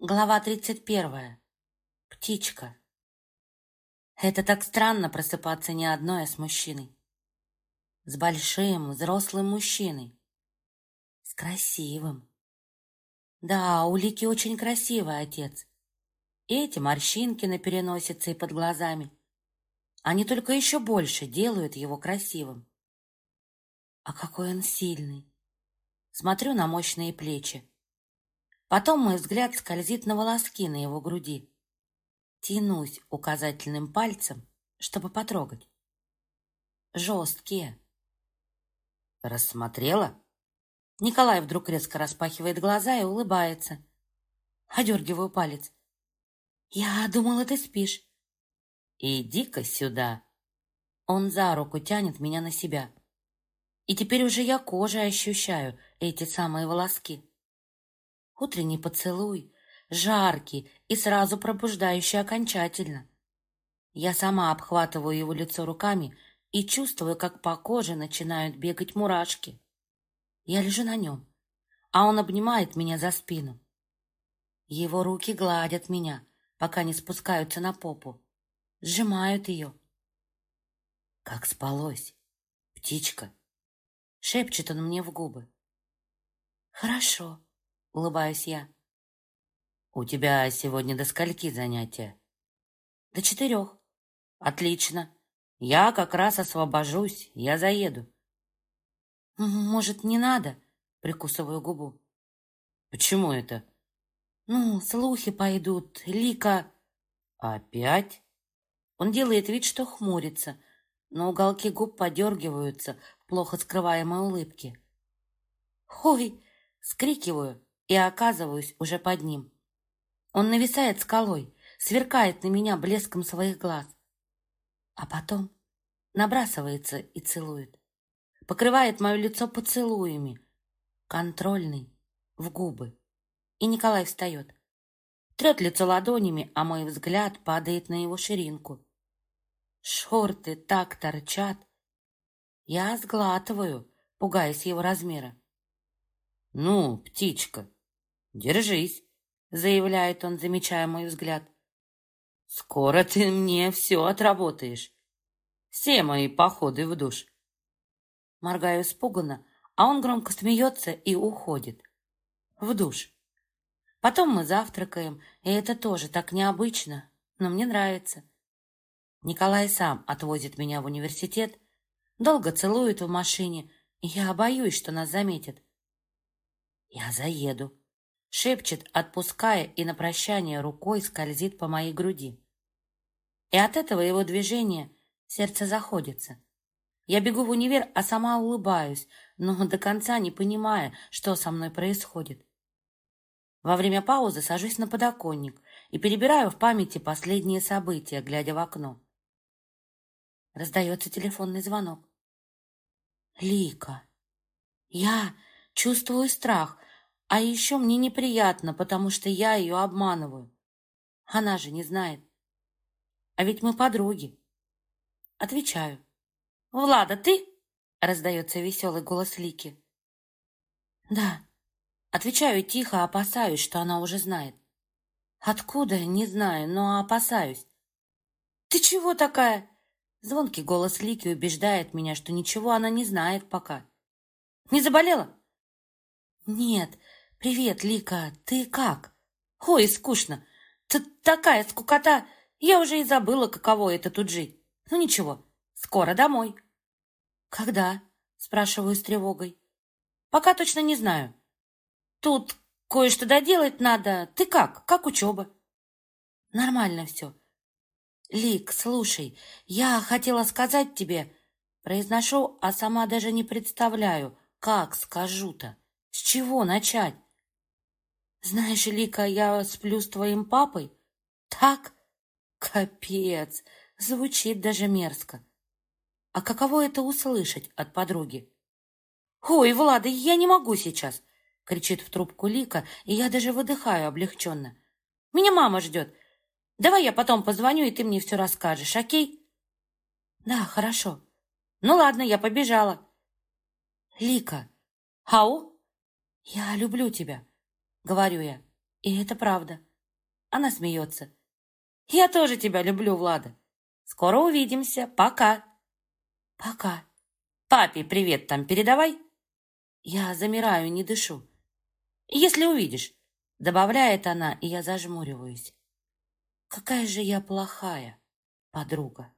Глава тридцать первая. Птичка. Это так странно просыпаться не одной, а с мужчиной. С большим, взрослым мужчиной. С красивым. Да, у Лики очень красивый отец. И эти морщинки на переносице и под глазами. Они только еще больше делают его красивым. А какой он сильный. Смотрю на мощные плечи Потом мой взгляд скользит на волоски на его груди. Тянусь указательным пальцем, чтобы потрогать. Жесткие. Рассмотрела? Николай вдруг резко распахивает глаза и улыбается. Одергиваю палец. Я думала, ты спишь. Иди-ка сюда. Он за руку тянет меня на себя. И теперь уже я кожей ощущаю эти самые волоски. Утренний поцелуй, жаркий и сразу пробуждающий окончательно. Я сама обхватываю его лицо руками и чувствую, как по коже начинают бегать мурашки. Я лежу на нем, а он обнимает меня за спину. Его руки гладят меня, пока не спускаются на попу, сжимают ее. «Как спалось, птичка?» — шепчет он мне в губы. «Хорошо», — улыбаюсь я. «У тебя сегодня до скольки занятия?» «До четырех». «Отлично. Я как раз освобожусь, я заеду». «Может, не надо?» — прикусываю губу. «Почему это?» «Ну, слухи пойдут. Лика...» «Опять?» Он делает вид, что хмурится, но уголки губ подергиваются в плохо скрываемой улыбке. «Ой!» — скрикиваю и оказываюсь уже под ним. Он нависает скалой, сверкает на меня блеском своих глаз, а потом набрасывается и целует, покрывает мое лицо поцелуями, контрольный, в губы. И Николай встает, трет лицо ладонями, а мой взгляд падает на его ширинку. Шорты так торчат. Я сглатываю, пугаясь его размера. «Ну, птичка, «Держись», — заявляет он, замечая мой взгляд. «Скоро ты мне все отработаешь. Все мои походы в душ». Моргаю испуганно, а он громко смеется и уходит. В душ. Потом мы завтракаем, и это тоже так необычно, но мне нравится. Николай сам отвозит меня в университет, долго целует в машине, и я боюсь, что нас заметят. Я заеду, шепчет, отпуская и на прощание рукой скользит по моей груди. И от этого его движения сердце заходится. Я бегу в универ, а сама улыбаюсь, но до конца не понимая, что со мной происходит. Во время паузы сажусь на подоконник и перебираю в памяти последние события, глядя в окно. Раздается телефонный звонок. Лика. Я чувствую страх, а еще мне неприятно, потому что я ее обманываю. Она же не знает. А ведь мы подруги. Отвечаю. «Влада, ты?» — раздается веселый голос Лики. «Да». Отвечаю тихо, опасаюсь, что она уже знает. Откуда, не знаю, но опасаюсь. «Ты чего такая?» Звонкий голос Лики убеждает меня, что ничего она не знает пока. «Не заболела?» «Нет, «Привет, Лика, ты как?» «Ой, скучно. Т такая скукота. Я уже и забыла, каково это тут жить. Ну ничего, скоро домой». «Когда?» — спрашиваю с тревогой. «Пока точно не знаю. Тут кое-что доделать надо. Ты как? Как учеба?» «Нормально все». «Лик, слушай, я хотела сказать тебе...» Произношу, а сама даже не представляю, как скажу-то. С чего начать? Знаешь, Лика, я сплю с твоим папой? Так? Капец! Звучит даже мерзко. А каково это услышать от подруги? «Ой, Влада, я не могу сейчас!» — кричит в трубку Лика, и я даже выдыхаю облегченно. «Меня мама ждет. Давай я потом позвоню, и ты мне все расскажешь, окей?» «Да, хорошо. Ну ладно, я побежала». «Лика, ау, я люблю тебя. Говорю я. И это правда. Она смеется. Я тоже тебя люблю, Влада. Скоро увидимся. Пока. Пока. Папе привет там передавай. Я замираю, не дышу. Если увидишь, добавляет она, и я зажмуриваюсь. Какая же я плохая подруга.